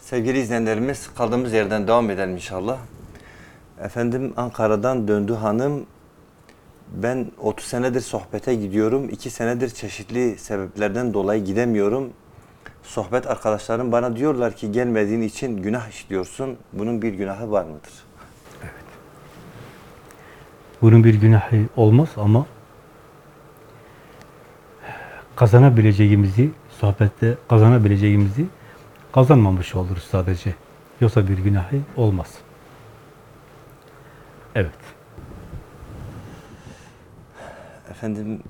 Sevgili izleyenlerimiz kaldığımız yerden devam edelim inşallah. Efendim Ankara'dan döndü hanım. Ben 30 senedir sohbete gidiyorum. 2 senedir çeşitli sebeplerden dolayı gidemiyorum. Sohbet arkadaşlarım bana diyorlar ki gelmediğin için günah işliyorsun. Bunun bir günahı var mıdır? Bunun bir günahı olmaz ama kazanabileceğimizi, sohbette kazanabileceğimizi kazanmamış oluruz sadece. Yoksa bir günahı olmaz. Evet. Efendim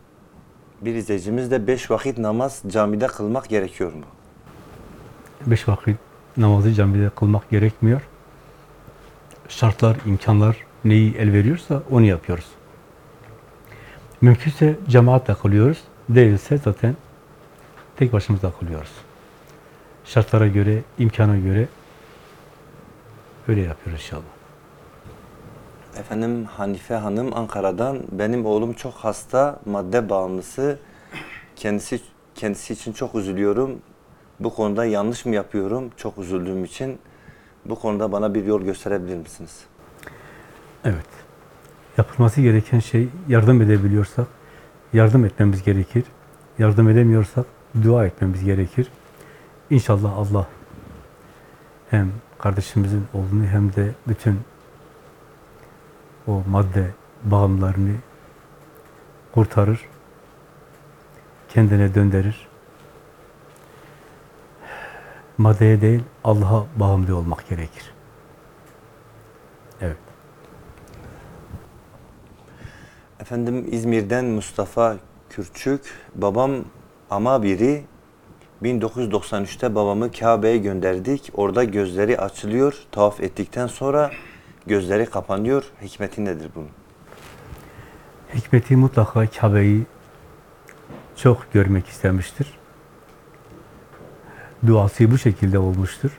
bir izleyicimiz de 5 vakit namaz camide kılmak gerekiyor mu? Beş vakit namazı camide kılmak gerekmiyor. Şartlar, imkanlar neyi el veriyorsa onu yapıyoruz. Mümkünse cemaatle kılıyoruz. Değilse zaten tek başımıza kılıyoruz. Şartlara göre, imkana göre öyle yapıyoruz inşallah. Efendim Hanife Hanım Ankara'dan benim oğlum çok hasta, madde bağımlısı. Kendisi kendisi için çok üzülüyorum. Bu konuda yanlış mı yapıyorum? Çok üzüldüğüm için bu konuda bana bir yol gösterebilir misiniz? Evet. Yapılması gereken şey yardım edebiliyorsak yardım etmemiz gerekir. Yardım edemiyorsak dua etmemiz gerekir. İnşallah Allah hem kardeşimizin oğlunu hem de bütün o madde bağımlarını kurtarır, kendine döndürür. Maddeye değil, Allah'a bağımlı olmak gerekir. Evet. Efendim İzmir'den Mustafa Kürçük, babam ama biri 1993'te babamı Kabe'ye gönderdik. Orada gözleri açılıyor. Tavaf ettikten sonra gözleri kapanıyor. Hikmeti nedir bunun? Hikmeti mutlaka Kabe'yi çok görmek istemiştir. Duası bu şekilde olmuştur.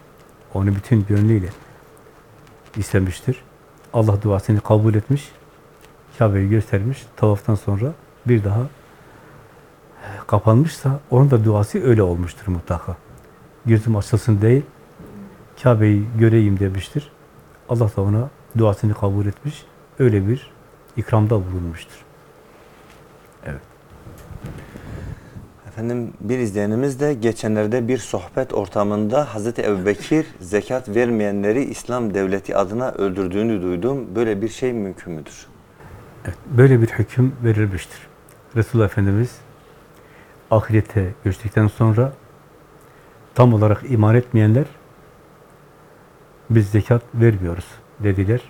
Onu bütün gönlüyle istemiştir. Allah duasını kabul etmiş. Kabe'yi göstermiş. Tavaftan sonra bir daha kapanmışsa onun da duası öyle olmuştur mutlaka. Gözüm açılsın değil, Kabe'yi göreyim demiştir. Allah da ona duasını kabul etmiş. Öyle bir ikramda bulunmuştur. Evet. Efendim bir izleyenimiz de geçenlerde bir sohbet ortamında Hazreti Ebubekir zekat vermeyenleri İslam devleti adına öldürdüğünü duydum. Böyle bir şey mümkün müdür? Evet, böyle bir hüküm verilmiştir. Resulullah Efendimiz ahirete göçtükten sonra tam olarak iman etmeyenler biz zekat vermiyoruz dediler.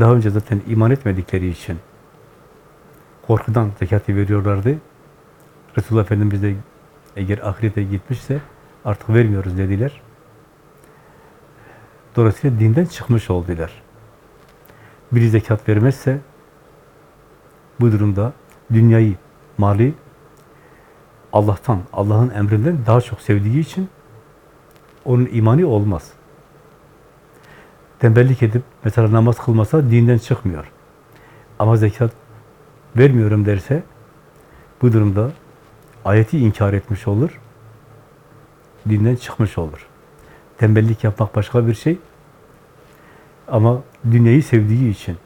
Daha önce zaten iman etmedikleri için korkudan zekatı veriyorlardı. Resulullah Efendimiz de eğer ahirete gitmişse artık vermiyoruz dediler. Dolayısıyla dinden çıkmış oldular. Biri zekat vermezse bu durumda dünyayı, mali Allah'tan, Allah'ın emrinden daha çok sevdiği için onun imani olmaz. Tembellik edip mesela namaz kılmasa dinden çıkmıyor. Ama zekat vermiyorum derse bu durumda ayeti inkar etmiş olur. Dinden çıkmış olur. Tembellik yapmak başka bir şey. Ama dünyayı sevdiği için,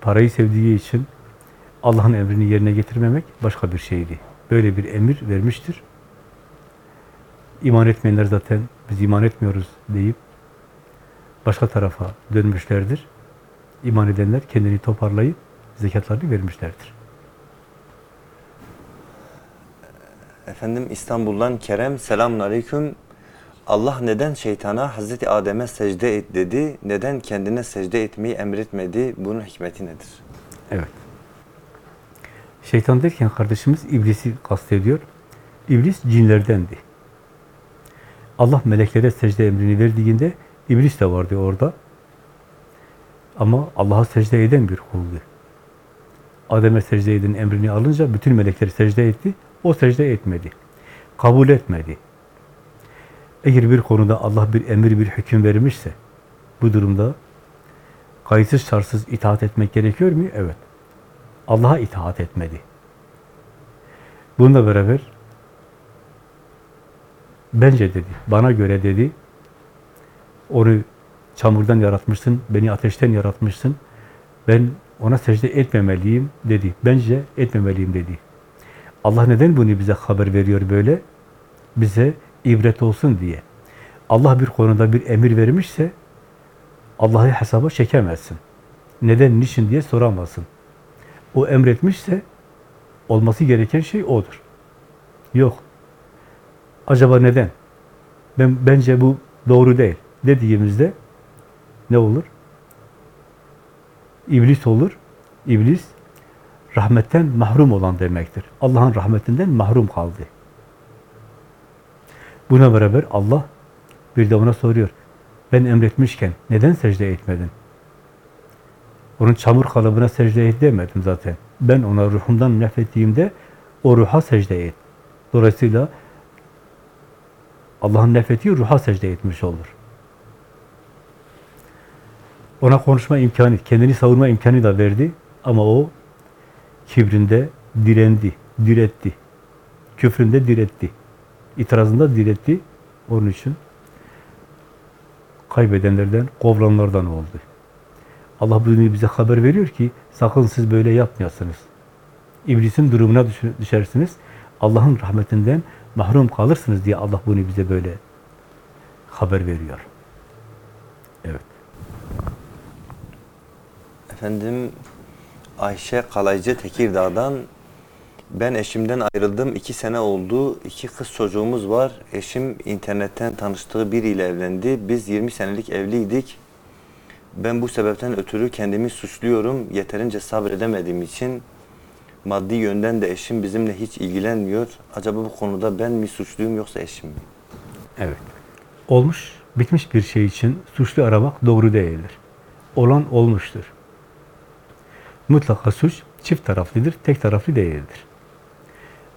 parayı sevdiği için Allah'ın emrini yerine getirmemek başka bir şeydi. Böyle bir emir vermiştir. İman etmeyenler zaten biz iman etmiyoruz deyip başka tarafa dönmüşlerdir. İman edenler kendini toparlayıp zekatlarını vermişlerdir. Efendim İstanbul'dan Kerem selamun aleyküm. Allah neden şeytana Hazreti Adem'e secde et dedi? Neden kendine secde etmeyi emretmedi? Bunun hikmeti nedir? Evet. Şeytan derken kardeşimiz iblisi kastediyor. İblis cinlerdendi. Allah meleklere secde emrini verdiğinde iblis de vardı orada. Ama Allah'a secde eden bir kuldu. Adem'e secde edin emrini alınca bütün melekler secde etti. O secde etmedi. Kabul etmedi. Eğer bir konuda Allah bir emir, bir hüküm vermişse bu durumda kayıtsız şartsız itaat etmek gerekiyor mu? Evet. Allah'a itaat etmedi. Bununla beraber bence dedi, bana göre dedi, onu çamurdan yaratmışsın, beni ateşten yaratmışsın, ben ona secde etmemeliyim dedi. Bence etmemeliyim dedi. Allah neden bunu bize haber veriyor böyle? Bize ibret olsun diye. Allah bir konuda bir emir vermişse Allah'ı hesaba çekemezsin. Neden, niçin diye soramazsın. O emretmişse olması gereken şey odur. Yok. Acaba neden? Ben bence bu doğru değil dediğimizde ne olur? İblis olur. İblis rahmetten mahrum olan demektir. Allah'ın rahmetinden mahrum kaldı. Buna beraber Allah bir de ona soruyor. Ben emretmişken neden secde etmedin? Onun çamur kalıbına secde et demedim zaten. Ben ona ruhumdan nefrettiğimde o ruha secde et. Dolayısıyla Allah'ın nefrettiği ruha secde etmiş olur. Ona konuşma imkanı, kendini savunma imkanı da verdi ama o kibrinde direndi, diretti. Küfründe diretti. İtirazında diretti. Onun için kaybedenlerden, kovranlardan oldu. Allah bunu bize haber veriyor ki sakın siz böyle yapmayasınız. İblisin durumuna düşersiniz. Allah'ın rahmetinden mahrum kalırsınız diye Allah bunu bize böyle haber veriyor. Evet. Efendim Ayşe Kalaycı Tekirdağ'dan ben eşimden ayrıldım. iki sene oldu. İki kız çocuğumuz var. Eşim internetten tanıştığı biriyle evlendi. Biz 20 senelik evliydik. Ben bu sebepten ötürü kendimi suçluyorum. Yeterince sabredemediğim için maddi yönden de eşim bizimle hiç ilgilenmiyor. Acaba bu konuda ben mi suçluyum yoksa eşim mi? Evet. Olmuş, bitmiş bir şey için suçlu aramak doğru değildir. Olan olmuştur. Mutlaka suç çift taraflıdır, tek taraflı değildir.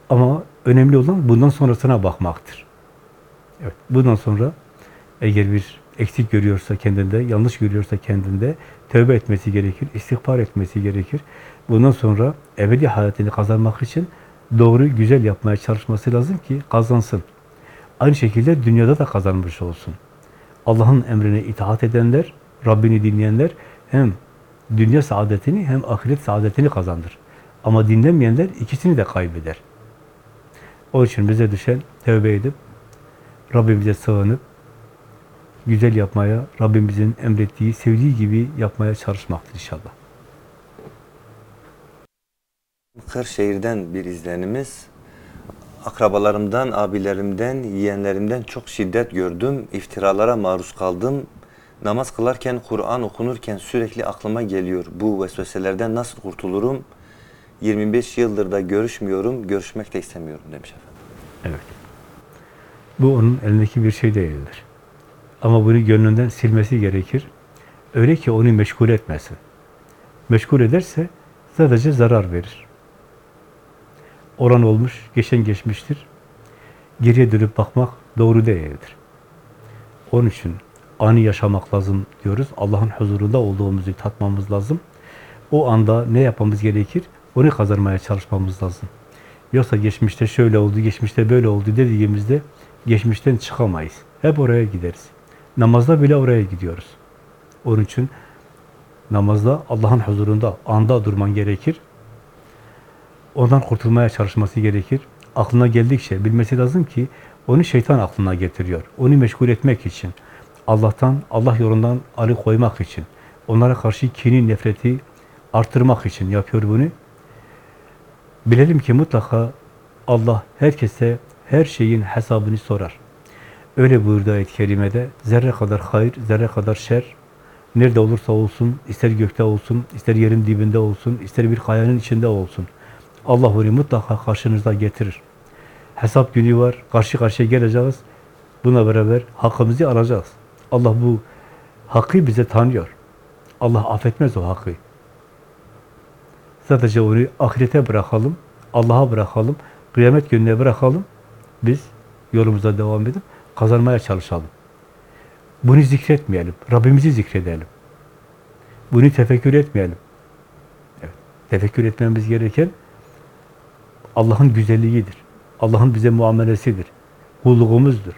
Ama önemli olan bundan sonrasına bakmaktır. Evet, bundan sonra eğer bir eksik görüyorsa kendinde, yanlış görüyorsa kendinde tövbe etmesi gerekir, istiğfar etmesi gerekir. Bundan sonra ebedi hayatını kazanmak için doğru, güzel yapmaya çalışması lazım ki kazansın. Aynı şekilde dünyada da kazanmış olsun. Allah'ın emrine itaat edenler, Rabbini dinleyenler hem dünya saadetini hem ahiret saadetini kazandır. Ama dinlemeyenler ikisini de kaybeder. O için bize düşen tövbe edip Rabbimize sığınıp güzel yapmaya, Rabbimizin emrettiği, sevdiği gibi yapmaya çalışmaktır inşallah. Kırşehir'den bir izlenimiz. Akrabalarımdan, abilerimden, yeğenlerimden çok şiddet gördüm. İftiralara maruz kaldım. Namaz kılarken, Kur'an okunurken sürekli aklıma geliyor. Bu vesveselerden nasıl kurtulurum? 25 yıldır da görüşmüyorum, görüşmek de istemiyorum demiş efendim. Evet. Bu onun elindeki bir şey değildir. Ama bunu gönlünden silmesi gerekir. Öyle ki onu meşgul etmesin. Meşgul ederse sadece zarar verir. Oran olmuş, geçen geçmiştir. Geriye dönüp bakmak doğru değildir. Onun için anı yaşamak lazım diyoruz. Allah'ın huzurunda olduğumuzu tatmamız lazım. O anda ne yapmamız gerekir? Onu kazanmaya çalışmamız lazım. Yoksa geçmişte şöyle oldu, geçmişte böyle oldu dediğimizde geçmişten çıkamayız. Hep oraya gideriz. Namazda bile oraya gidiyoruz. Onun için namazda Allah'ın huzurunda anda durman gerekir. Ondan kurtulmaya çalışması gerekir. Aklına geldikçe bilmesi lazım ki onu şeytan aklına getiriyor. Onu meşgul etmek için. Allah'tan, Allah yolundan alıkoymak için. Onlara karşı kini, nefreti artırmak için yapıyor bunu. Bilelim ki mutlaka Allah herkese her şeyin hesabını sorar. Öyle buyurdu ayet-i kerimede, zerre kadar hayır, zerre kadar şer, nerede olursa olsun, ister gökte olsun, ister yerin dibinde olsun, ister bir kayanın içinde olsun. Allah onu mutlaka karşınıza getirir. Hesap günü var, karşı karşıya geleceğiz. Buna beraber hakkımızı alacağız. Allah bu hakkı bize tanıyor. Allah affetmez o hakkı. Sadece onu ahirete bırakalım, Allah'a bırakalım, kıyamet gününe bırakalım. Biz yolumuza devam edip kazanmaya çalışalım. Bunu zikretmeyelim, Rabbimizi zikredelim. Bunu tefekkür etmeyelim. Evet, tefekkür etmemiz gereken Allah'ın güzelliğidir. Allah'ın bize muamelesidir. Kulluğumuzdur.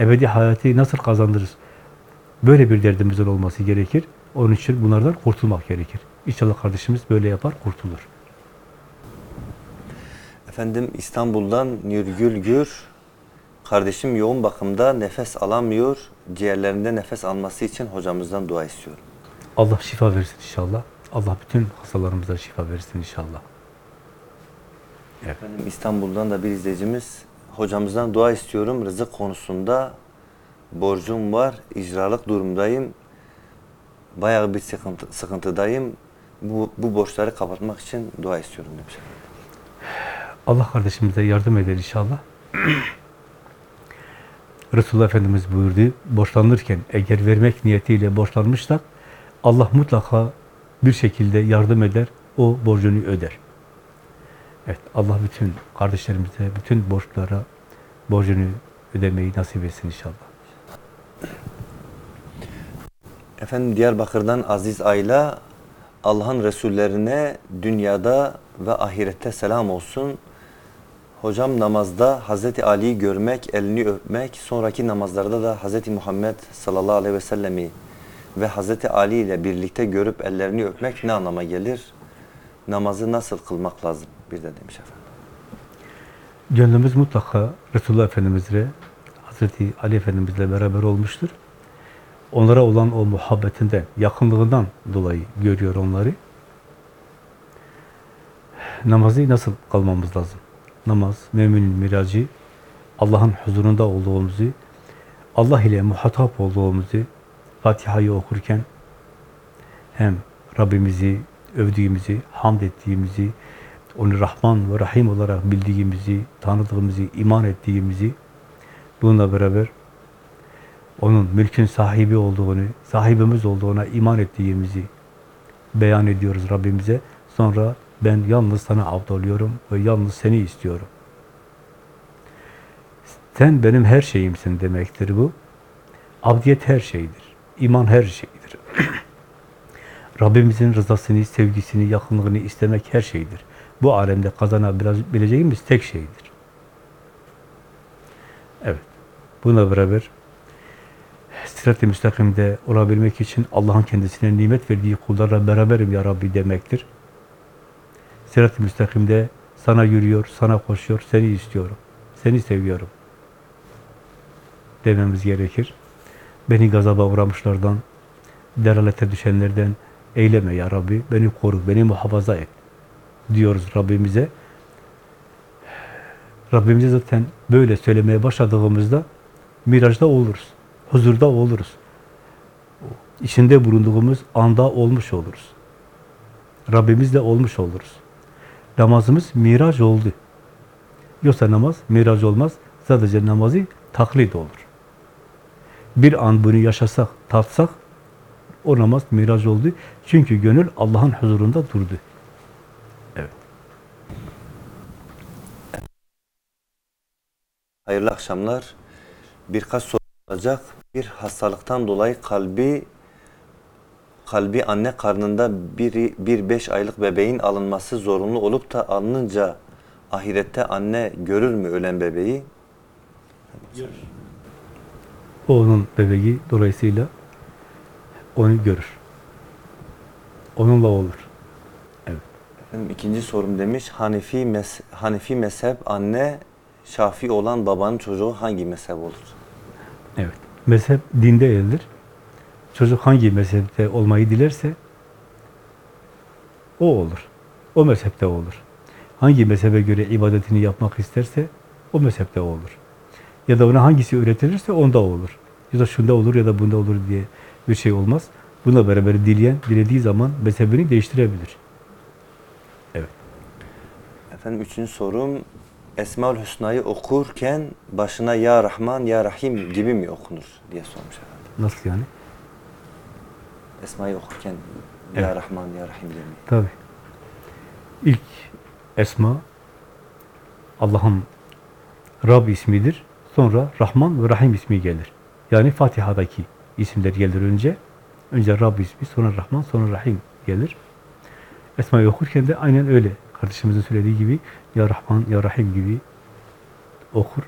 Ebedi hayatı nasıl kazanırız? Böyle bir derdimizin olması gerekir. Onun için bunlardan kurtulmak gerekir. İnşallah kardeşimiz böyle yapar, kurtulur. Efendim İstanbul'dan Nurgül Gür. Kardeşim yoğun bakımda nefes alamıyor. Ciğerlerinde nefes alması için hocamızdan dua istiyorum. Allah şifa versin inşallah. Allah bütün hastalarımıza şifa versin inşallah. Efendim İstanbul'dan da bir izleyicimiz hocamızdan dua istiyorum. Rızık konusunda borcum var. icralık durumdayım. Bayağı bir sıkıntı, sıkıntıdayım. Bu, bu borçları kapatmak için dua istiyorum demiş. Allah kardeşimize yardım eder inşallah. Resulullah Efendimiz buyurdu, borçlanırken eğer vermek niyetiyle borçlanmışsak Allah mutlaka bir şekilde yardım eder, o borcunu öder. Evet, Allah bütün kardeşlerimize, bütün borçlara borcunu ödemeyi nasip etsin inşallah. Efendim Diyarbakır'dan Aziz Ayla Allah'ın Resullerine dünyada ve ahirette selam olsun. Hocam namazda Hazreti Ali'yi görmek, elini öpmek, sonraki namazlarda da Hazreti Muhammed sallallahu aleyhi ve sellemi ve Hazreti Ali ile birlikte görüp ellerini öpmek ne anlama gelir? Namazı nasıl kılmak lazım? Bir de demiş efendim. Gönlümüz mutlaka Resulullah Efendimizle, Hazreti Ali Efendimizle beraber olmuştur. Onlara olan o muhabbetinden, yakınlığından dolayı görüyor onları. Namazı nasıl kalmamız lazım? Namaz, müminin miracı, Allah'ın huzurunda olduğumuzu, Allah ile muhatap olduğumuzu, Fatiha'yı okurken hem Rabbimizi övdüğümüzü, hamd ettiğimizi, onu Rahman ve Rahim olarak bildiğimizi, tanıdığımızı, iman ettiğimizi, bununla beraber onun mülkün sahibi olduğunu, sahibimiz olduğuna iman ettiğimizi beyan ediyoruz Rabbimize. Sonra ben yalnız sana abd oluyorum ve yalnız seni istiyorum. Sen benim her şeyimsin demektir bu. Abdiyet her şeydir. İman her şeydir. Rabbimizin rızasını, sevgisini, yakınlığını istemek her şeydir. Bu alemde kazanabileceğimiz tek şeydir. Evet. Buna beraber Sirat-i müstakimde olabilmek için Allah'ın kendisine nimet verdiği kullarla beraberim ya Rabbi demektir. Sirat-i müstakimde sana yürüyor, sana koşuyor, seni istiyorum, seni seviyorum dememiz gerekir. Beni gazaba uğramışlardan, deralete düşenlerden eyleme ya Rabbi, beni koru, beni muhafaza et diyoruz Rabbimize. Rabbimize zaten böyle söylemeye başladığımızda mirajda oluruz, huzurda oluruz. İçinde bulunduğumuz anda olmuş oluruz. Rabbimizle olmuş oluruz. Namazımız miraç oldu. Yoksa namaz miraç olmaz. Sadece namazı taklit olur. Bir an bunu yaşasak, tatsak o namaz miraç oldu. Çünkü gönül Allah'ın huzurunda durdu. Evet. Hayırlı akşamlar. Birkaç soru olacak. Bir hastalıktan dolayı kalbi kalbi anne karnında bir, bir beş aylık bebeğin alınması zorunlu olup da alınınca ahirette anne görür mü ölen bebeği? O onun bebeği dolayısıyla onu görür. Onunla olur. Evet. Efendim, ikinci sorum demiş. Hanefi, mez, Hanefi mezhep anne, Şafi olan babanın çocuğu hangi mezhep olur? Evet. Mezhep dinde eldir. Çocuk hangi mezhepte olmayı dilerse o olur. O mezhepte olur. Hangi mezhebe göre ibadetini yapmak isterse o mezhepte olur. Ya da ona hangisi öğretilirse onda olur. Ya da şunda olur ya da bunda olur diye bir şey olmaz. Bununla beraber dileyen, dilediği zaman mezhebini değiştirebilir. Evet. Efendim üçüncü sorum. Esmaül Hüsna'yı okurken başına Ya Rahman, Ya Rahim gibi mi okunur diye sormuş efendim. Nasıl yani? Esma'yı okurken Ya Evet. Rahman, Ya Rahim diye mi? Tabi. İlk esma Allah'ın Rab ismidir. Sonra Rahman ve Rahim ismi gelir. Yani Fatiha'daki isimler gelir önce. Önce Rab ismi, sonra Rahman, sonra Rahim gelir. Esma'yı okurken de aynen öyle. Kardeşimizin söylediği gibi Ya Rahman, Ya Rahim gibi okur.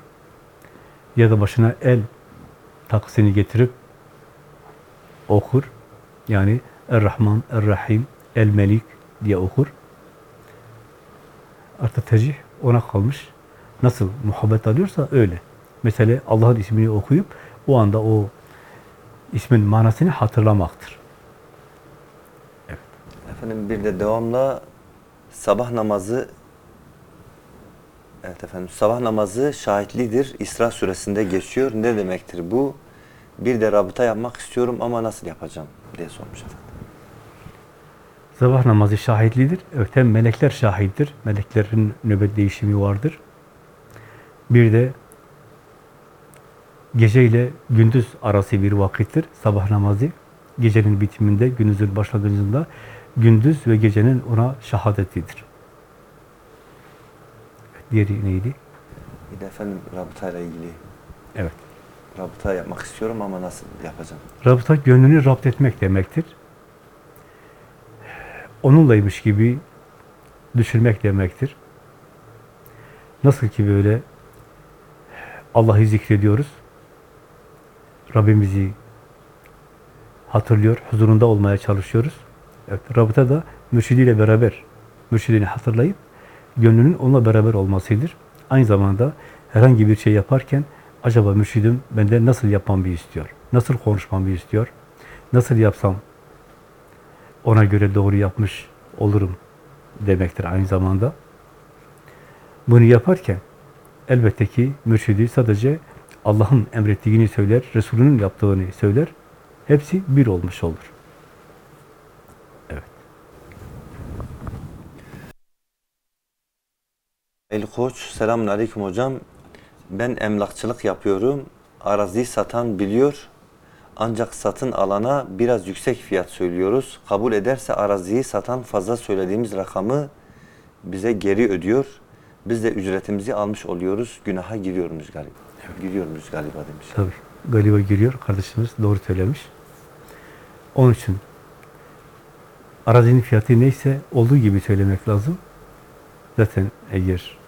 Ya da başına el takısını getirip okur. Yani Er-Rahman, Er-Rahim, El-Melik diye okur. Artık tercih ona kalmış. Nasıl muhabbet alıyorsa öyle. Mesela Allah'ın ismini okuyup o anda o ismin manasını hatırlamaktır. Efendim bir de devamla sabah namazı Evet efendim sabah namazı şahitlidir. İsra suresinde geçiyor. Ne demektir bu? Bir de rabıta yapmak istiyorum ama nasıl yapacağım diye sormuş efendim. Sabah namazı şahitlidir. Hem melekler şahittir. Meleklerin nöbet değişimi vardır. Bir de gece ile gündüz arası bir vakittir. Sabah namazı gecenin bitiminde, gündüzün başlangıcında gündüz ve gecenin ona şahadetidir. Diğeri neydi? Bir de efendim rabıtayla ilgili. Evet. Rabıta yapmak istiyorum ama nasıl yapacağım? Rabıta gönlünü rapt etmek demektir. Onunlaymış gibi düşünmek demektir. Nasıl ki böyle Allah'ı zikrediyoruz. Rabbimizi hatırlıyor, huzurunda olmaya çalışıyoruz. Evet, rabıta da mürşidiyle beraber, mürşidini hatırlayıp gönlünün onunla beraber olmasıdır. Aynı zamanda herhangi bir şey yaparken acaba mürşidim benden nasıl yapmamı istiyor? Nasıl konuşmamı istiyor? Nasıl yapsam ona göre doğru yapmış olurum demektir aynı zamanda. Bunu yaparken elbette ki mürşidi sadece Allah'ın emrettiğini söyler, Resulünün yaptığını söyler. Hepsi bir olmuş olur. Evet. El Koç, selamun aleyküm hocam. Ben emlakçılık yapıyorum. Arazi satan biliyor. Ancak satın alana biraz yüksek fiyat söylüyoruz. Kabul ederse araziyi satan fazla söylediğimiz rakamı bize geri ödüyor. Biz de ücretimizi almış oluyoruz. Günaha giriyoruz galiba. Giriyoruz galiba demiş. Tabii. Galiba giriyor. Kardeşimiz doğru söylemiş. Onun için arazinin fiyatı neyse olduğu gibi söylemek lazım. Zaten eğer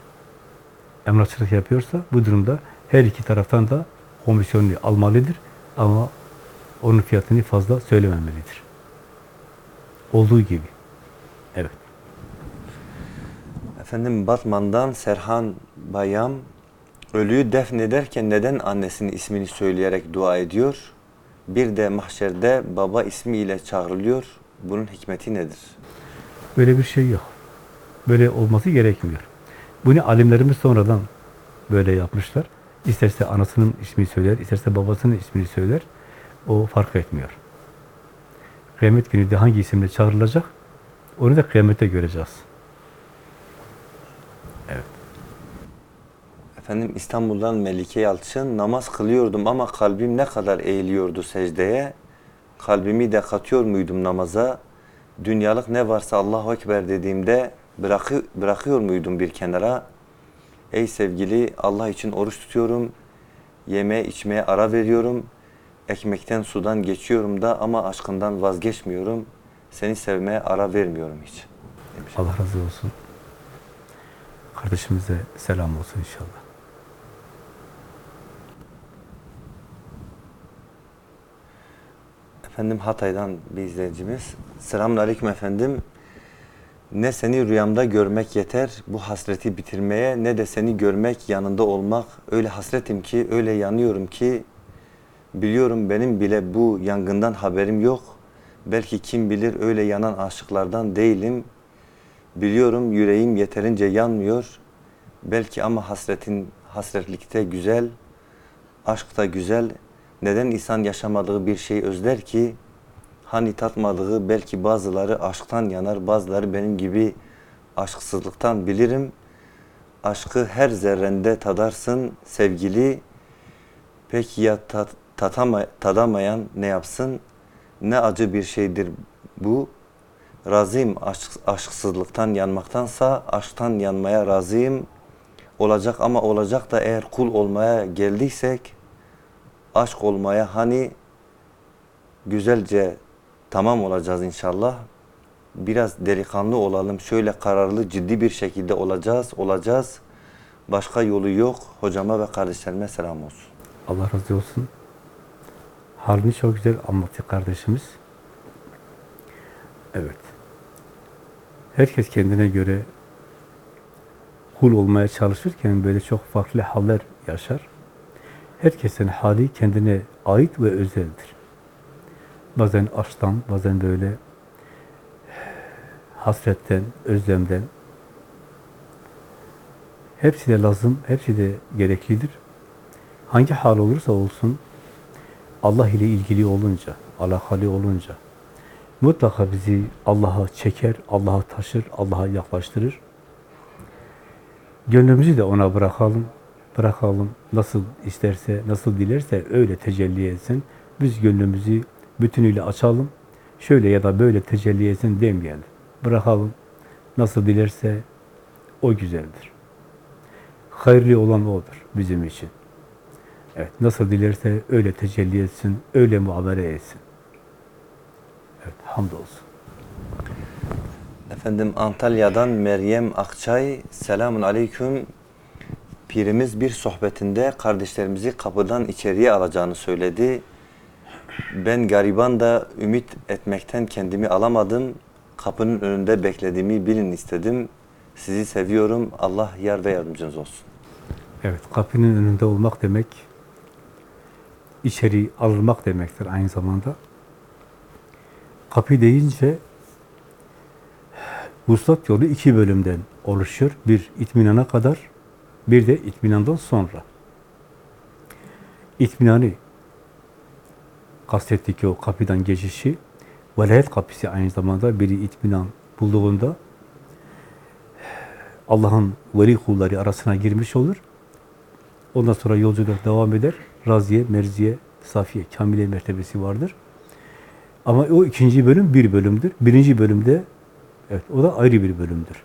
emlakçılık yapıyorsa bu durumda her iki taraftan da komisyonunu almalıdır. Ama onun fiyatını fazla söylememelidir. Olduğu gibi. Evet. Efendim Batman'dan Serhan Bayam ölüyü defnederken neden annesinin ismini söyleyerek dua ediyor? Bir de mahşerde baba ismiyle çağrılıyor. Bunun hikmeti nedir? Böyle bir şey yok. Böyle olması gerekmiyor. Bunu alimlerimiz sonradan böyle yapmışlar. İsterse anasının ismini söyler, isterse babasının ismini söyler. O fark etmiyor. Kıyamet günü de hangi isimle çağrılacak? Onu da kıyamette göreceğiz. Evet. Efendim İstanbul'dan Melike Yalçın namaz kılıyordum ama kalbim ne kadar eğiliyordu secdeye. Kalbimi de katıyor muydum namaza? Dünyalık ne varsa Allahu Ekber dediğimde bırakı, bırakıyor muydum bir kenara? Ey sevgili Allah için oruç tutuyorum. Yeme içmeye ara veriyorum. Ekmekten sudan geçiyorum da ama aşkından vazgeçmiyorum. Seni sevmeye ara vermiyorum hiç. Demiş. Allah razı olsun. Kardeşimize selam olsun inşallah. Efendim Hatay'dan bir izleyicimiz. Selamun Aleyküm efendim. Ne seni rüyamda görmek yeter bu hasreti bitirmeye ne de seni görmek yanında olmak. Öyle hasretim ki öyle yanıyorum ki biliyorum benim bile bu yangından haberim yok. Belki kim bilir öyle yanan aşıklardan değilim. Biliyorum yüreğim yeterince yanmıyor. Belki ama hasretin hasretlikte güzel, aşk da güzel. Neden insan yaşamadığı bir şey özler ki? Hani tatmadığı belki bazıları aşktan yanar, bazıları benim gibi aşksızlıktan bilirim. Aşkı her zerrende tadarsın sevgili. Peki ya tat, tatama, tadamayan ne yapsın? Ne acı bir şeydir bu. Razıyım aşk, aşksızlıktan yanmaktansa aşktan yanmaya razıyım. Olacak ama olacak da eğer kul olmaya geldiysek aşk olmaya hani güzelce tamam olacağız inşallah. Biraz delikanlı olalım. Şöyle kararlı, ciddi bir şekilde olacağız, olacağız. Başka yolu yok. Hocama ve kardeşlerime selam olsun. Allah razı olsun. Halini çok güzel anlattı kardeşimiz. Evet. Herkes kendine göre kul olmaya çalışırken böyle çok farklı haller yaşar. Herkesin hali kendine ait ve özeldir. Bazen aşktan, bazen böyle hasretten, özlemden. Hepsi de lazım, hepsi de gereklidir. Hangi hal olursa olsun, Allah ile ilgili olunca, alakalı olunca, mutlaka bizi Allah'a çeker, Allah'a taşır, Allah'a yaklaştırır. Gönlümüzü de ona bırakalım, bırakalım. Nasıl isterse, nasıl dilerse öyle tecelli etsin. Biz gönlümüzü bütünüyle açalım. Şöyle ya da böyle tecelli etsin demeyelim. Bırakalım. Nasıl dilerse o güzeldir. Hayırlı olan odur bizim için. Evet, nasıl dilerse öyle tecelli etsin, öyle muamele etsin. Evet, hamdolsun. Efendim Antalya'dan Meryem Akçay, selamun aleyküm. Pirimiz bir sohbetinde kardeşlerimizi kapıdan içeriye alacağını söyledi. Ben gariban da ümit etmekten kendimi alamadım. Kapının önünde beklediğimi bilin istedim. Sizi seviyorum. Allah yar ve yardımcınız olsun. Evet, kapının önünde olmak demek, içeri alınmak demektir aynı zamanda. Kapı deyince, vuslat yolu iki bölümden oluşuyor. Bir itminana kadar, bir de itminandan sonra. İtminanı kastettik ki o kapıdan geçişi, velayet kapısı aynı zamanda biri itminan bulduğunda Allah'ın veli kulları arasına girmiş olur. Ondan sonra yolculuk devam eder. Raziye, merziye, safiye, kamile mertebesi vardır. Ama o ikinci bölüm bir bölümdür. Birinci bölümde, evet o da ayrı bir bölümdür.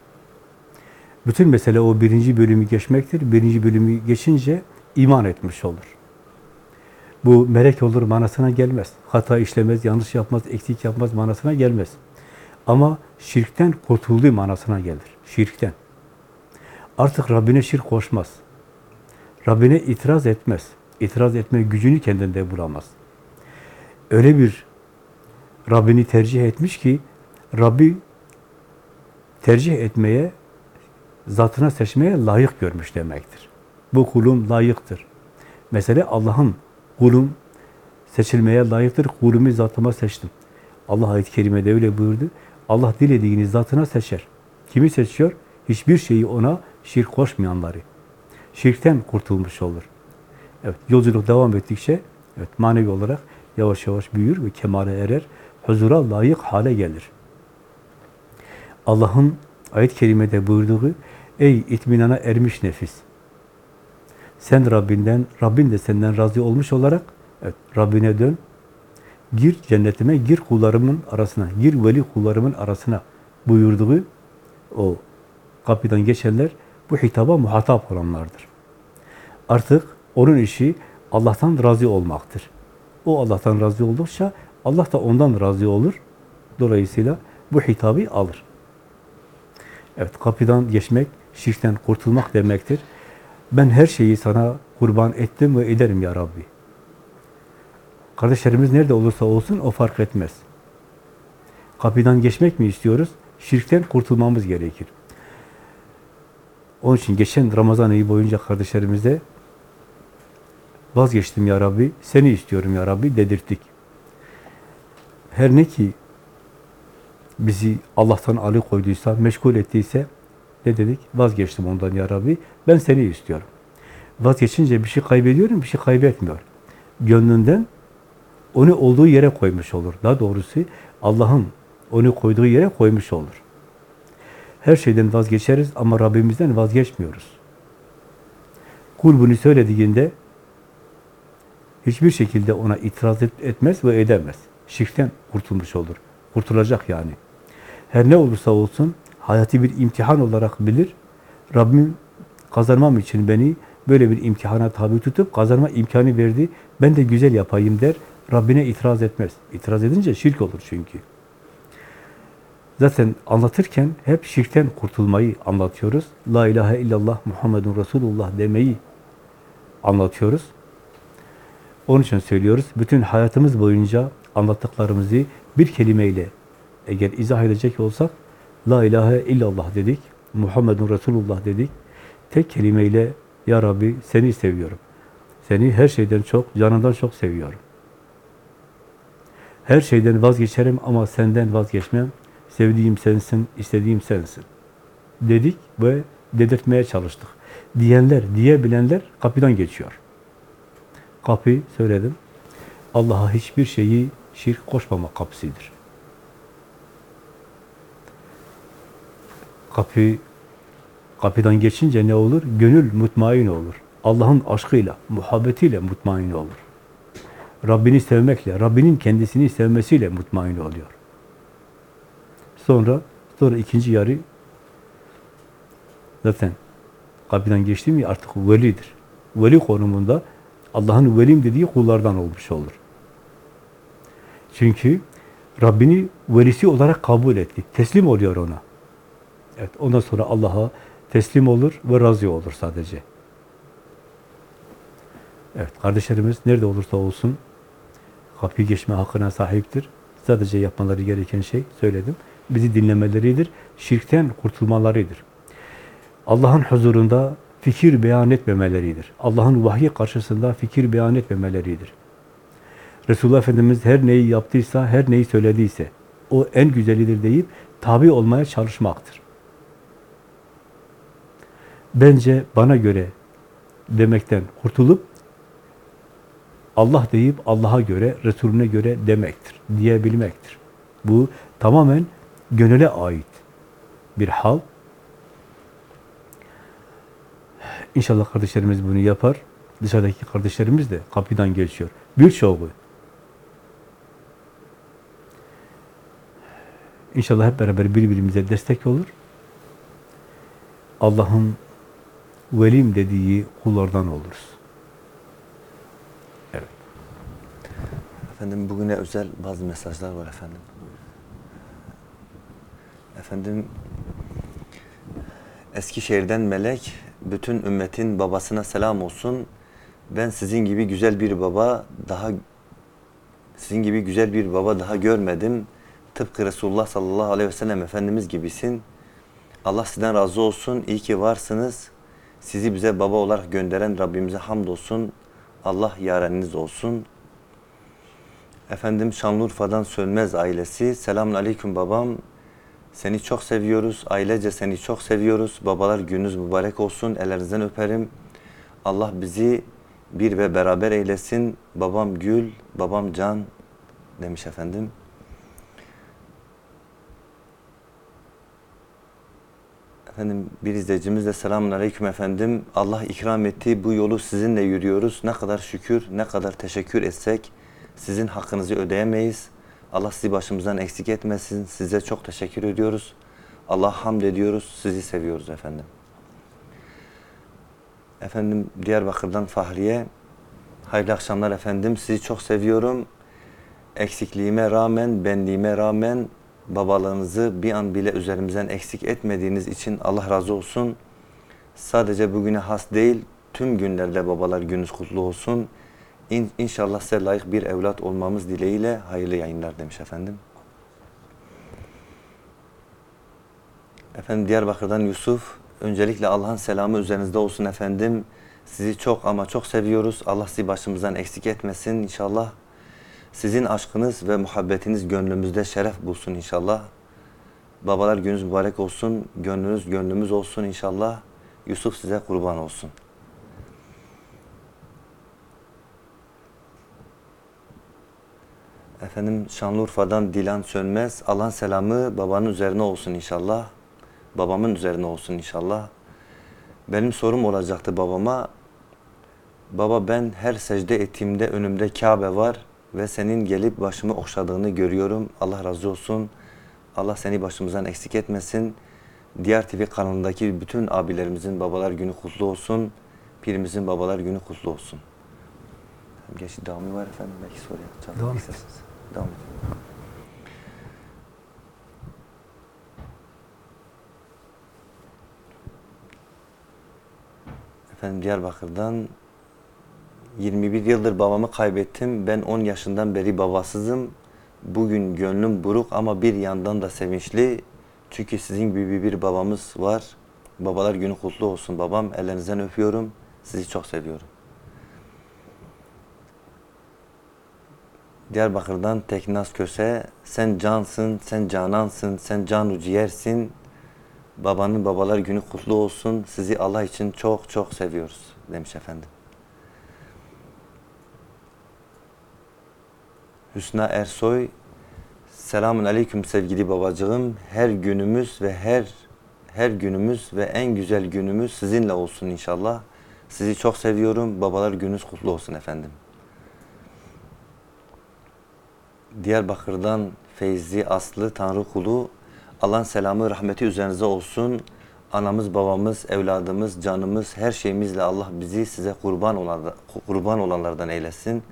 Bütün mesele o birinci bölümü geçmektir. Birinci bölümü geçince iman etmiş olur. Bu melek olur manasına gelmez. Hata işlemez, yanlış yapmaz, eksik yapmaz manasına gelmez. Ama şirkten kurtulduğu manasına gelir. Şirkten. Artık Rabbine şirk koşmaz. Rabbine itiraz etmez. İtiraz etme gücünü kendinde bulamaz. Öyle bir Rabbini tercih etmiş ki Rabbi tercih etmeye, zatına seçmeye layık görmüş demektir. Bu kulum layıktır. Mesele Allah'ın kulum seçilmeye layıktır. Kulumu zatıma seçtim. Allah ayet-i kerimede öyle buyurdu. Allah dilediğini zatına seçer. Kimi seçiyor? Hiçbir şeyi ona şirk koşmayanları. Şirkten kurtulmuş olur. Evet, yolculuk devam ettikçe evet, manevi olarak yavaş yavaş büyür ve kemale erer. Huzura layık hale gelir. Allah'ın ayet-i kerimede buyurduğu Ey itminana ermiş nefis! Sen Rabbinden, Rabbin de senden razı olmuş olarak evet, Rabbine dön. Gir cennetime, gir kullarımın arasına, gir veli kullarımın arasına buyurduğu o kapıdan geçenler bu hitaba muhatap olanlardır. Artık onun işi Allah'tan razı olmaktır. O Allah'tan razı oldukça Allah da ondan razı olur. Dolayısıyla bu hitabı alır. Evet, kapıdan geçmek, şirkten kurtulmak demektir. Ben her şeyi sana kurban ettim ve ederim ya Rabbi. Kardeşlerimiz nerede olursa olsun o fark etmez. Kapıdan geçmek mi istiyoruz? Şirkten kurtulmamız gerekir. Onun için geçen Ramazan ayı boyunca kardeşlerimize vazgeçtim ya Rabbi, seni istiyorum ya Rabbi dedirttik. Her ne ki bizi Allah'tan alıkoyduysa, meşgul ettiyse ne dedik? Vazgeçtim ondan ya Rabbi, ben seni istiyorum. Vazgeçince bir şey kaybediyorum, bir şey kaybetmiyor. Gönlünden onu olduğu yere koymuş olur. Daha doğrusu Allah'ın onu koyduğu yere koymuş olur. Her şeyden vazgeçeriz ama Rabbimizden vazgeçmiyoruz. Kul bunu söylediğinde hiçbir şekilde ona itiraz et, etmez ve edemez. Şirkten kurtulmuş olur. Kurtulacak yani. Her ne olursa olsun hayatı bir imtihan olarak bilir. Rabbim kazanmam için beni böyle bir imtihana tabi tutup kazanma imkanı verdi. Ben de güzel yapayım der. Rabbine itiraz etmez. İtiraz edince şirk olur çünkü. Zaten anlatırken hep şirkten kurtulmayı anlatıyoruz. La ilahe illallah Muhammedun Resulullah demeyi anlatıyoruz. Onun için söylüyoruz. Bütün hayatımız boyunca anlattıklarımızı bir kelimeyle eğer izah edecek olsak La ilahe illallah dedik. Muhammedun Resulullah dedik. Tek kelimeyle Ya Rabbi seni seviyorum. Seni her şeyden çok, canından çok seviyorum. Her şeyden vazgeçerim ama senden vazgeçmem. Sevdiğim sensin, istediğim sensin. Dedik ve dedirtmeye çalıştık. Diyenler, diyebilenler kapıdan geçiyor. Kapı söyledim. Allah'a hiçbir şeyi şirk koşmama kapısıdır. Kapı kapıdan geçince ne olur? Gönül mutmain olur. Allah'ın aşkıyla, muhabbetiyle mutmain olur. Rabbini sevmekle, Rabbinin kendisini sevmesiyle mutmain oluyor. Sonra sonra ikinci yarı zaten kapıdan geçti mi artık velidir. Veli konumunda Allah'ın velim dediği kullardan olmuş olur. Çünkü Rabbini velisi olarak kabul etti. Teslim oluyor ona. Evet, ondan sonra Allah'a teslim olur ve razı olur sadece. Evet, kardeşlerimiz nerede olursa olsun kapıyı geçme hakkına sahiptir. Sadece yapmaları gereken şey söyledim. Bizi dinlemeleridir. Şirkten kurtulmalarıdır. Allah'ın huzurunda fikir beyan etmemeleridir. Allah'ın vahyi karşısında fikir beyan etmemeleridir. Resulullah Efendimiz her neyi yaptıysa, her neyi söylediyse o en güzelidir deyip tabi olmaya çalışmaktır. Bence bana göre demekten kurtulup Allah deyip Allah'a göre, Resulüne göre demektir, diyebilmektir. Bu tamamen gönüle ait bir hal. İnşallah kardeşlerimiz bunu yapar. Dışarıdaki kardeşlerimiz de kapıdan geçiyor. Birçoğu. İnşallah hep beraber birbirimize destek olur. Allah'ın velim dediği kullardan oluruz. Evet. Efendim bugüne özel bazı mesajlar var efendim. Efendim Eskişehir'den Melek bütün ümmetin babasına selam olsun. Ben sizin gibi güzel bir baba daha sizin gibi güzel bir baba daha görmedim. Tıpkı Resulullah sallallahu aleyhi ve sellem Efendimiz gibisin. Allah sizden razı olsun. İyi ki varsınız. Sizi bize baba olarak gönderen Rabbimize hamdolsun. Allah yareniniz olsun. Efendim Şanlıurfa'dan Sönmez ailesi. Selamun aleyküm babam. Seni çok seviyoruz. Ailece seni çok seviyoruz. Babalar gününüz mübarek olsun. Ellerinizden öperim. Allah bizi bir ve beraber eylesin. Babam Gül, babam Can demiş efendim. Efendim bir izleyicimiz de selamun aleyküm efendim. Allah ikram etti. Bu yolu sizinle yürüyoruz. Ne kadar şükür, ne kadar teşekkür etsek sizin hakkınızı ödeyemeyiz. Allah sizi başımızdan eksik etmesin. Size çok teşekkür ediyoruz. Allah hamd ediyoruz. Sizi seviyoruz efendim. Efendim Diyarbakır'dan Fahriye. Hayırlı akşamlar efendim. Sizi çok seviyorum. Eksikliğime rağmen, benliğime rağmen babalığınızı bir an bile üzerimizden eksik etmediğiniz için Allah razı olsun. Sadece bugüne has değil, tüm günlerde babalar gününüz kutlu olsun. İn, inşallah size layık bir evlat olmamız dileğiyle hayırlı yayınlar demiş efendim. Efendim Diyarbakır'dan Yusuf, öncelikle Allah'ın selamı üzerinizde olsun efendim. Sizi çok ama çok seviyoruz. Allah sizi başımızdan eksik etmesin inşallah. Sizin aşkınız ve muhabbetiniz gönlümüzde şeref bulsun inşallah. Babalar gününüz mübarek olsun, gönlünüz gönlümüz olsun inşallah. Yusuf size kurban olsun. Efendim Şanlıurfa'dan Dilan Sönmez. Allah'ın selamı babanın üzerine olsun inşallah. Babamın üzerine olsun inşallah. Benim sorum olacaktı babama. Baba ben her secde ettiğimde önümde Kabe var ve senin gelip başımı okşadığını görüyorum. Allah razı olsun. Allah seni başımızdan eksik etmesin. Diğer TV kanalındaki bütün abilerimizin babalar günü kutlu olsun. Pirimizin babalar günü kutlu olsun. Gerçi devamı var efendim. Belki soruya cevap Devam isterseniz. Devam edin. Efendim Diyarbakır'dan 21 yıldır babamı kaybettim. Ben 10 yaşından beri babasızım. Bugün gönlüm buruk ama bir yandan da sevinçli. Çünkü sizin gibi bir babamız var. Babalar günü kutlu olsun babam. Ellerinizden öpüyorum. Sizi çok seviyorum. Diyarbakır'dan Teknaz Köse, sen cansın, sen canansın, sen can ciğersin. Babanın babalar günü kutlu olsun. Sizi Allah için çok çok seviyoruz demiş efendim. Hüsna Ersoy, selamun aleyküm sevgili babacığım. Her günümüz ve her her günümüz ve en güzel günümüz sizinle olsun inşallah. Sizi çok seviyorum. Babalar gününüz kutlu olsun efendim. Diyarbakır'dan Feyzi Aslı Tanrı kulu Allah'ın selamı rahmeti üzerinize olsun. Anamız, babamız, evladımız, canımız, her şeyimizle Allah bizi size kurban olan kurban olanlardan eylesin.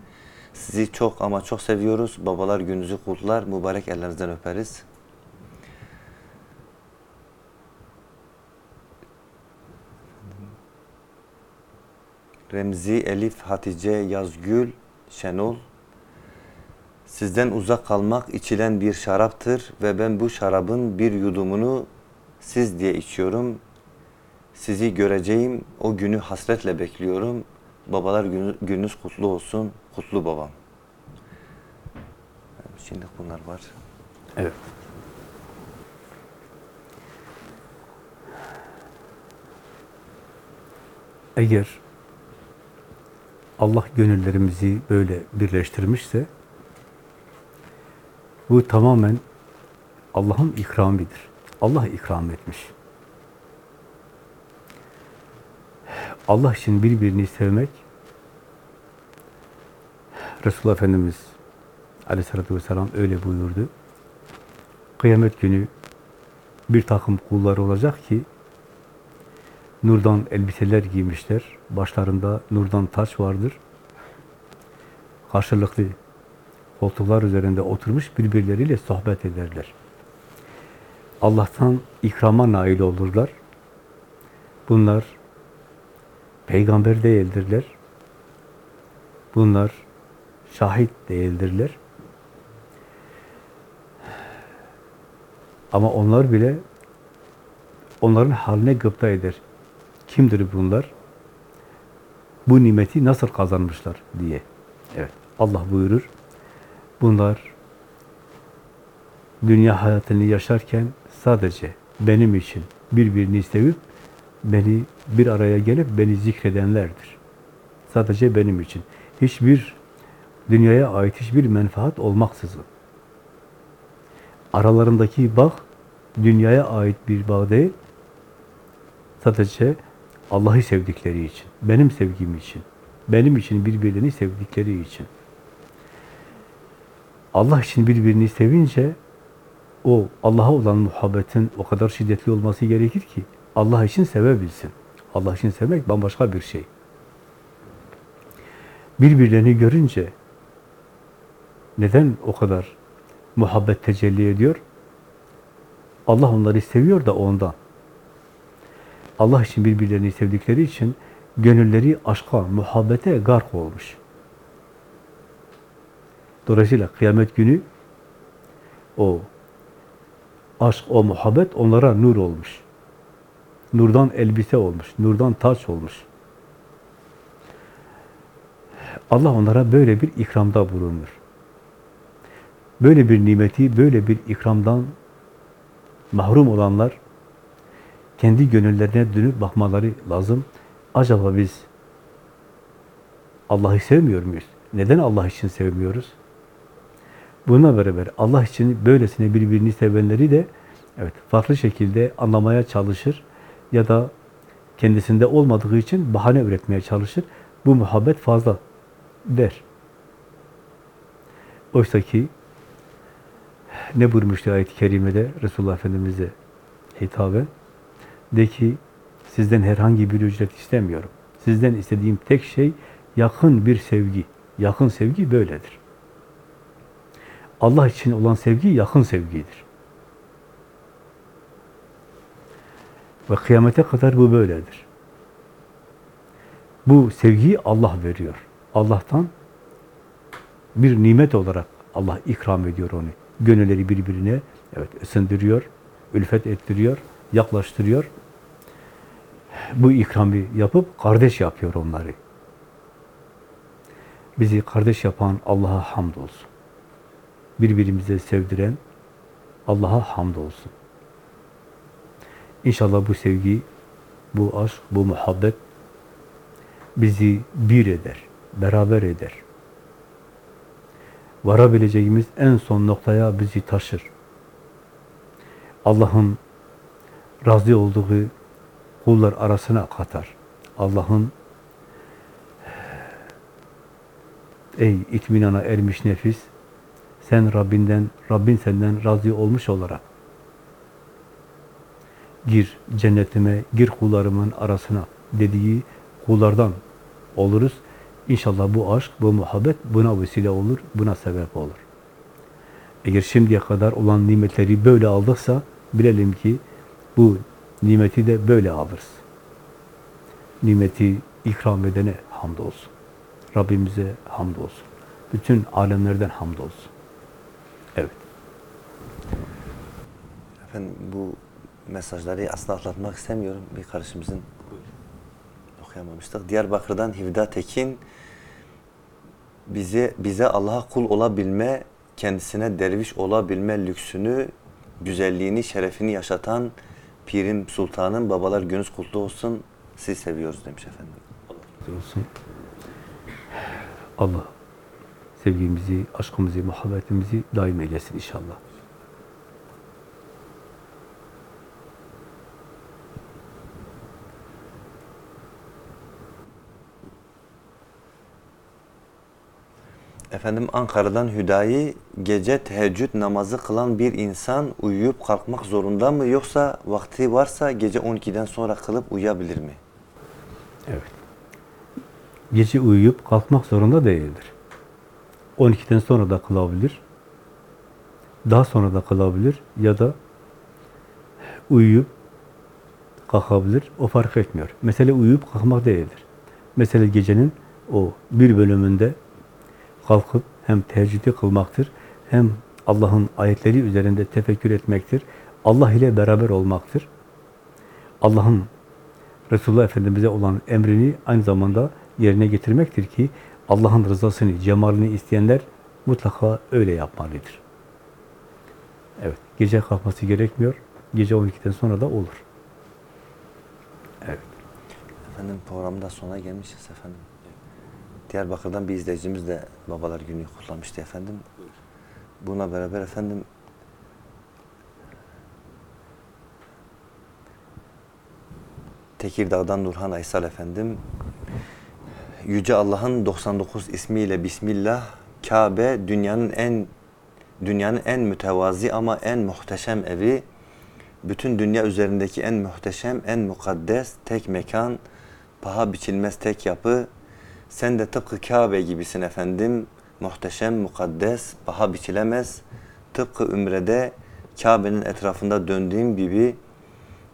Sizi çok ama çok seviyoruz. Babalar gününüzü kutlar. Mübarek ellerinizden öperiz. Remzi, Elif, Hatice, Yazgül, Şenol. Sizden uzak kalmak içilen bir şaraptır ve ben bu şarabın bir yudumunu siz diye içiyorum. Sizi göreceğim, o günü hasretle bekliyorum. Babalar günü, gününüz kutlu olsun, kutlu babam. Şimdi bunlar var. Evet. Eğer Allah gönüllerimizi böyle birleştirmişse bu tamamen Allah'ın ikramidir. Allah ikram etmiş. Allah için birbirini sevmek Resulullah Efendimiz Aleyhisselatü Vesselam öyle buyurdu. Kıyamet günü bir takım kullar olacak ki nurdan elbiseler giymişler. Başlarında nurdan taç vardır. Karşılıklı koltuklar üzerinde oturmuş birbirleriyle sohbet ederler. Allah'tan ikrama nail olurlar. Bunlar peygamber değildirler. Bunlar şahit değildirler. Ama onlar bile onların haline gıpta eder. Kimdir bunlar? Bu nimeti nasıl kazanmışlar diye. Evet. Allah buyurur. Bunlar dünya hayatını yaşarken sadece benim için birbirini sevip beni bir araya gelip beni zikredenlerdir. Sadece benim için. Hiçbir dünyaya ait hiçbir menfaat olmaksızın. Aralarındaki bağ dünyaya ait bir bağ değil. Sadece Allah'ı sevdikleri için, benim sevgim için, benim için birbirini sevdikleri için. Allah için birbirini sevince o Allah'a olan muhabbetin o kadar şiddetli olması gerekir ki Allah için sevebilsin. Allah için sevmek bambaşka bir şey. Birbirlerini görünce neden o kadar muhabbet tecelli ediyor? Allah onları seviyor da ondan. Allah için birbirlerini sevdikleri için gönülleri aşka, muhabbete gark olmuş. Dolayısıyla kıyamet günü o aşk, o muhabbet onlara nur olmuş. Nurdan elbise olmuş, nurdan taç olmuş. Allah onlara böyle bir ikramda bulunur. Böyle bir nimeti, böyle bir ikramdan mahrum olanlar kendi gönüllerine dönüp bakmaları lazım. Acaba biz Allah'ı sevmiyor muyuz? Neden Allah için sevmiyoruz? Buna beraber Allah için böylesine birbirini sevenleri de evet farklı şekilde anlamaya çalışır ya da kendisinde olmadığı için bahane üretmeye çalışır. Bu muhabbet fazla der. Oysa ki ne buyurmuştu ayet-i kerimede Resulullah Efendimiz'e hitaben? De ki sizden herhangi bir ücret istemiyorum. Sizden istediğim tek şey yakın bir sevgi. Yakın sevgi böyledir. Allah için olan sevgi yakın sevgidir. Ve kıyamete kadar bu böyledir. Bu sevgiyi Allah veriyor. Allah'tan bir nimet olarak Allah ikram ediyor onu. Gönülleri birbirine evet ısındırıyor, ülfet ettiriyor, yaklaştırıyor. Bu ikramı yapıp kardeş yapıyor onları. Bizi kardeş yapan Allah'a hamdolsun. Birbirimize sevdiren Allah'a hamdolsun. İnşallah bu sevgi, bu aşk, bu muhabbet bizi bir eder, beraber eder. Varabileceğimiz en son noktaya bizi taşır. Allah'ın razı olduğu kullar arasına katar. Allah'ın ey itminana ermiş nefis sen Rabbinden, Rabbin senden razı olmuş olarak gir cennetime, gir kullarımın arasına dediği kullardan oluruz. İnşallah bu aşk, bu muhabbet buna vesile olur, buna sebep olur. Eğer şimdiye kadar olan nimetleri böyle aldıksa bilelim ki bu nimeti de böyle alırız. Nimeti ikram edene hamdolsun. Rabbimize hamdolsun. Bütün alemlerden hamdolsun. Evet. Efendim bu mesajları aslında atlatmak istemiyorum. Bir kardeşimizin okuyamamıştık. Diyarbakır'dan Hivda Tekin bize bize Allah'a kul olabilme, kendisine derviş olabilme lüksünü, güzelliğini, şerefini yaşatan Pirim Sultan'ın babalar gününüz kutlu olsun. Sizi seviyoruz demiş efendim. olsun. Allah sevgimizi, aşkımızı, muhabbetimizi daim eylesin inşallah. Efendim Ankara'dan Hüdayi gece teheccüd namazı kılan bir insan uyuyup kalkmak zorunda mı yoksa vakti varsa gece 12'den sonra kılıp uyuyabilir mi? Evet. Gece uyuyup kalkmak zorunda değildir. 12'den sonra da kılabilir. Daha sonra da kılabilir ya da uyuyup kalkabilir. O fark etmiyor. Mesele uyuyup kalkmak değildir. Mesele gecenin o bir bölümünde kalkıp hem teheccüdü kılmaktır, hem Allah'ın ayetleri üzerinde tefekkür etmektir. Allah ile beraber olmaktır. Allah'ın Resulullah Efendimiz'e olan emrini aynı zamanda yerine getirmektir ki Allah'ın rızasını, cemalini isteyenler mutlaka öyle yapmalıdır. Evet, gece kalkması gerekmiyor. Gece 12'den sonra da olur. Evet. Efendim programda sona gelmişiz efendim. Diyarbakır'dan bir izleyicimiz de babalar günü kutlamıştı efendim. Buna beraber efendim Tekirdağ'dan Nurhan Aysal efendim. Yüce Allah'ın 99 ismiyle Bismillah, Kabe dünyanın en dünyanın en mütevazi ama en muhteşem evi, bütün dünya üzerindeki en muhteşem, en mukaddes tek mekan, paha biçilmez tek yapı. Sen de tıpkı Kabe gibisin efendim. Muhteşem, mukaddes, paha biçilemez. Tıpkı Ümre'de Kabe'nin etrafında döndüğüm gibi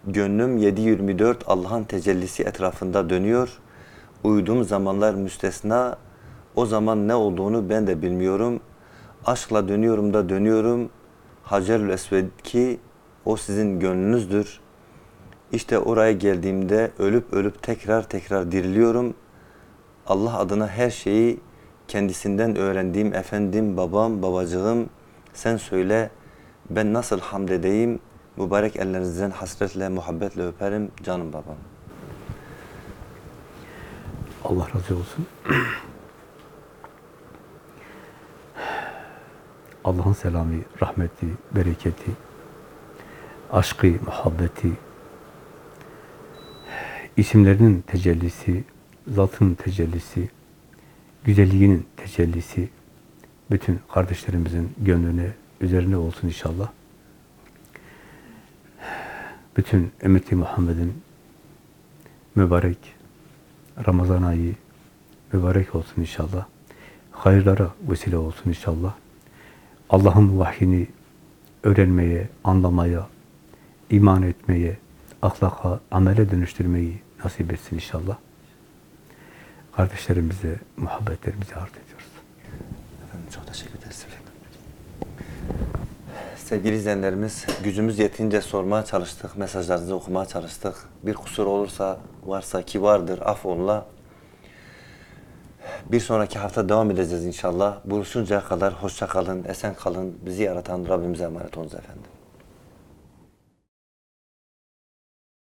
gönlüm 7-24 Allah'ın tecellisi etrafında dönüyor. Uyuduğum zamanlar müstesna. O zaman ne olduğunu ben de bilmiyorum. Aşkla dönüyorum da dönüyorum. Hacerül Esved ki o sizin gönlünüzdür. İşte oraya geldiğimde ölüp ölüp tekrar tekrar diriliyorum. Allah adına her şeyi kendisinden öğrendiğim efendim, babam, babacığım sen söyle ben nasıl hamd edeyim mübarek ellerinizden hasretle, muhabbetle öperim canım babam. Allah razı olsun. Allah'ın selamı, rahmeti, bereketi, aşkı, muhabbeti, isimlerinin tecellisi, zatın tecellisi, güzelliğinin tecellisi bütün kardeşlerimizin gönlüne, üzerine olsun inşallah. Bütün ümmeti Muhammed'in mübarek Ramazan ayı mübarek olsun inşallah. Hayırlara vesile olsun inşallah. Allah'ın vahyini öğrenmeye, anlamaya, iman etmeye, ahlaka, amele dönüştürmeyi nasip etsin inşallah. Kardeşlerimize muhabbetlerimizi arz ediyoruz. Efendim çok teşekkür ederiz. Sevgili izleyenlerimiz, gücümüz yetince sormaya çalıştık, mesajlarınızı okumaya çalıştık. Bir kusur olursa, varsa ki vardır, affola. Bir sonraki hafta devam edeceğiz inşallah. Buluşuncaya kadar hoşça kalın, esen kalın. Bizi yaratan Rabbimize emanet olunuz efendim.